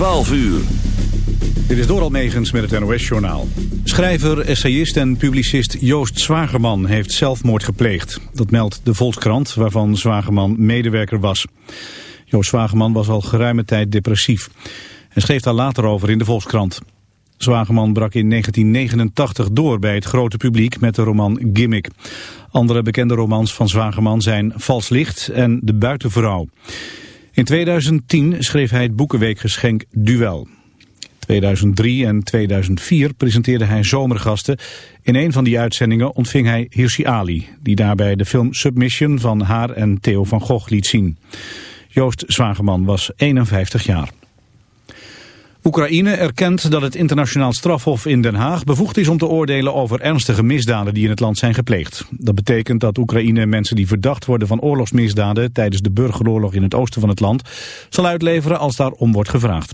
12 uur. Dit is Doral Megens met het NOS-journaal. Schrijver, essayist en publicist Joost Zwagerman heeft zelfmoord gepleegd. Dat meldt de Volkskrant, waarvan Zwagerman medewerker was. Joost Zwagerman was al geruime tijd depressief. en schreef daar later over in de Volkskrant. Zwagerman brak in 1989 door bij het grote publiek met de roman Gimmick. Andere bekende romans van Zwagerman zijn Vals Licht en De Buitenvrouw. In 2010 schreef hij het boekenweekgeschenk Duel. 2003 en 2004 presenteerde hij zomergasten. In een van die uitzendingen ontving hij Hirsi Ali, die daarbij de film Submission van haar en Theo van Gogh liet zien. Joost Zwageman was 51 jaar. Oekraïne erkent dat het internationaal strafhof in Den Haag bevoegd is om te oordelen over ernstige misdaden die in het land zijn gepleegd. Dat betekent dat Oekraïne mensen die verdacht worden van oorlogsmisdaden tijdens de burgeroorlog in het oosten van het land zal uitleveren als daarom wordt gevraagd.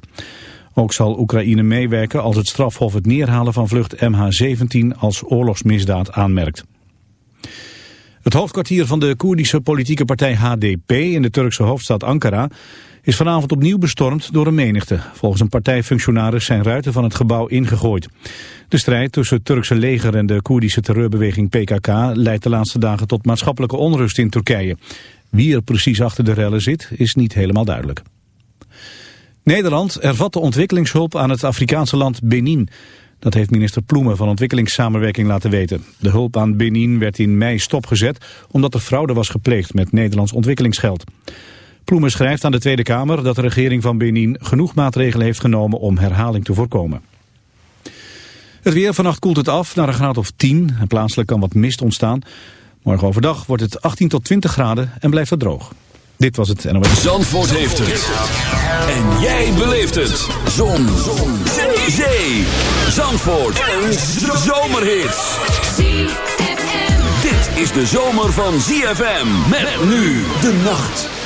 Ook zal Oekraïne meewerken als het strafhof het neerhalen van vlucht MH17 als oorlogsmisdaad aanmerkt. Het hoofdkwartier van de Koerdische politieke partij HDP in de Turkse hoofdstad Ankara is vanavond opnieuw bestormd door een menigte. Volgens een partijfunctionaris zijn ruiten van het gebouw ingegooid. De strijd tussen het Turkse leger en de Koerdische terreurbeweging PKK leidt de laatste dagen tot maatschappelijke onrust in Turkije. Wie er precies achter de rellen zit is niet helemaal duidelijk. Nederland hervat de ontwikkelingshulp aan het Afrikaanse land Benin. Dat heeft minister Ploemen van Ontwikkelingssamenwerking laten weten. De hulp aan Benin werd in mei stopgezet omdat er fraude was gepleegd met Nederlands ontwikkelingsgeld. Ploemen schrijft aan de Tweede Kamer dat de regering van Benin genoeg maatregelen heeft genomen om herhaling te voorkomen. Het weer, vannacht koelt het af naar een graad of 10 en plaatselijk kan wat mist ontstaan. Morgen overdag wordt het 18 tot 20 graden en blijft het droog. Dit was het NOS. Zandvoort heeft het. En jij beleeft het. Zon. Zon. Zee. Zandvoort. Een zomerhit. Dit is de zomer van ZFM. Met nu de nacht.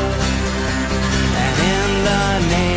learning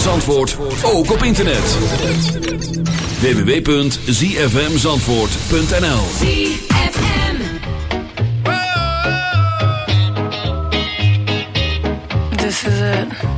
Zandvoort ook op internet. www.zfmzandvoort.nl This is it.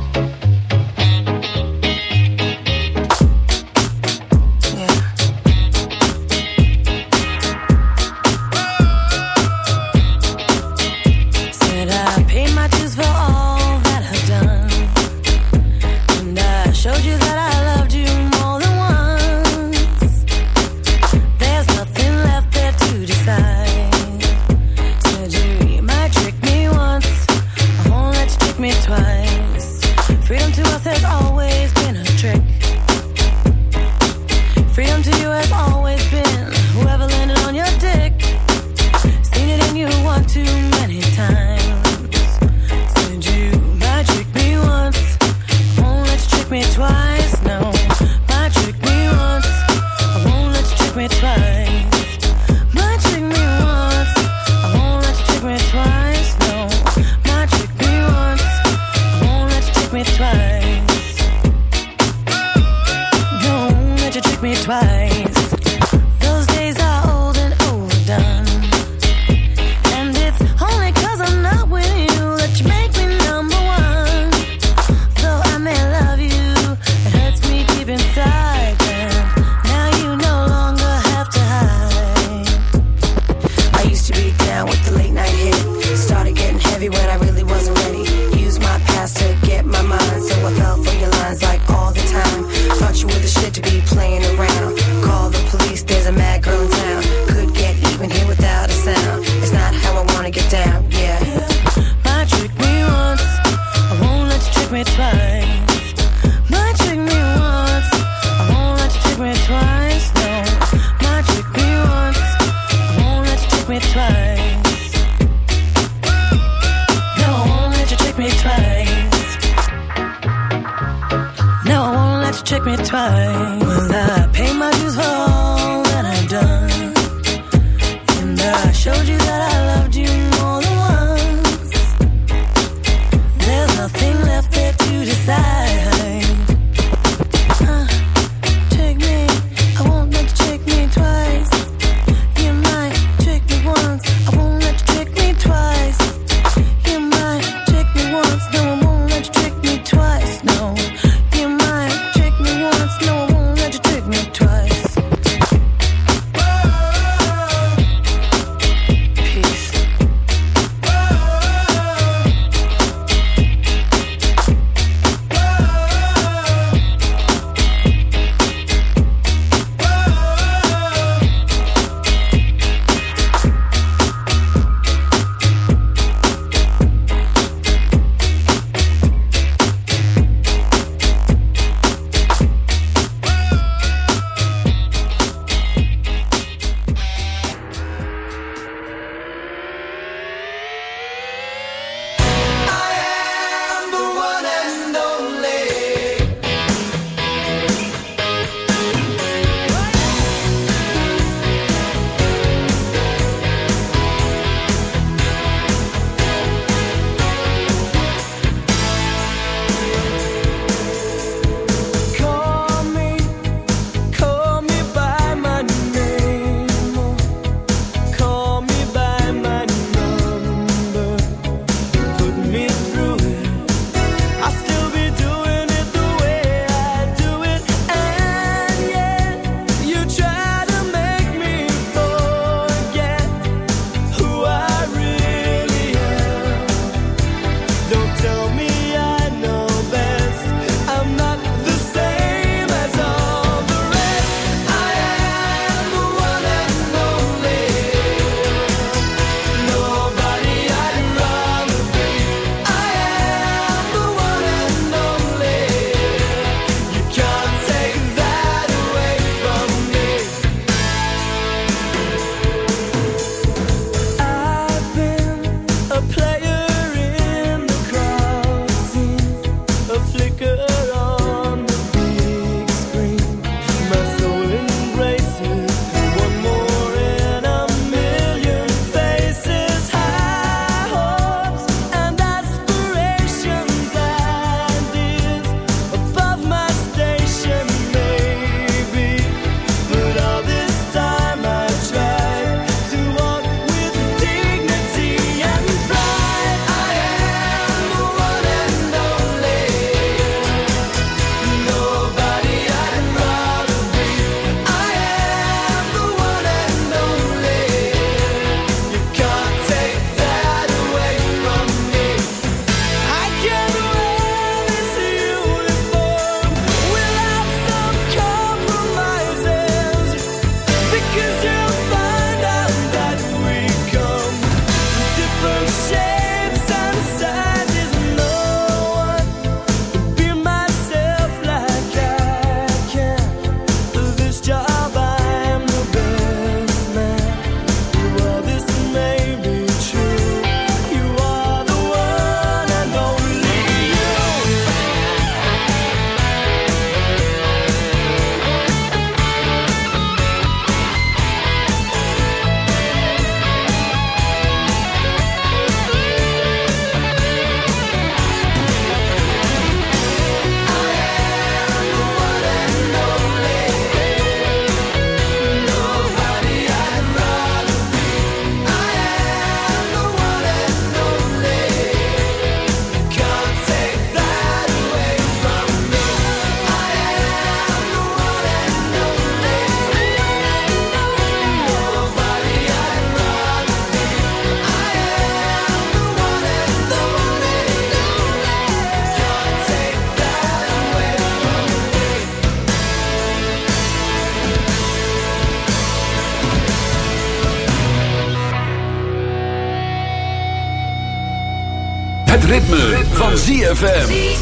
ritme, van ZFM.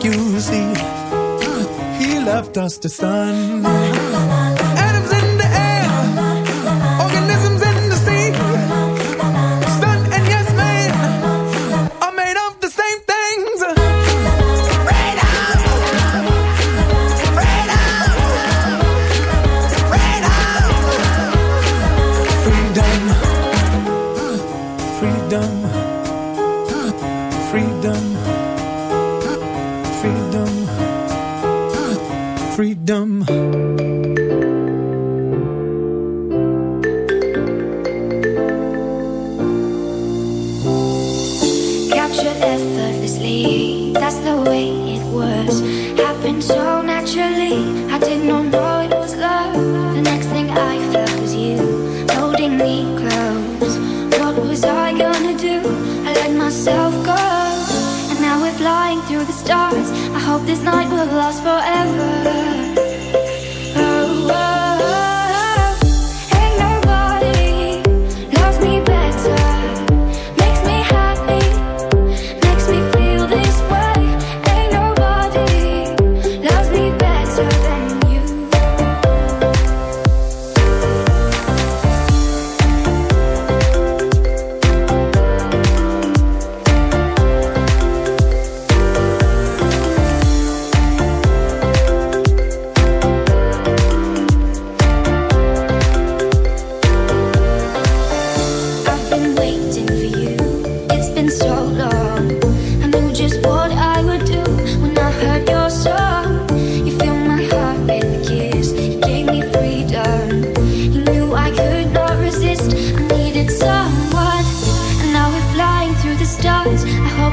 you see, he left us the sun.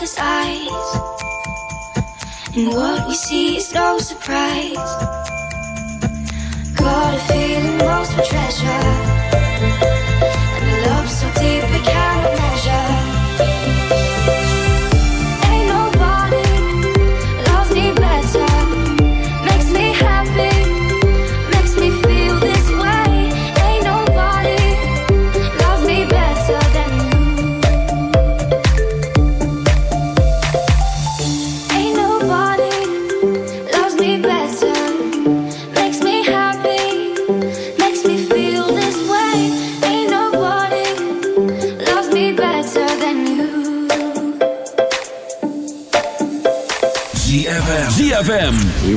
other's eyes. And what we see is no surprise. Got a feeling lost for treasure.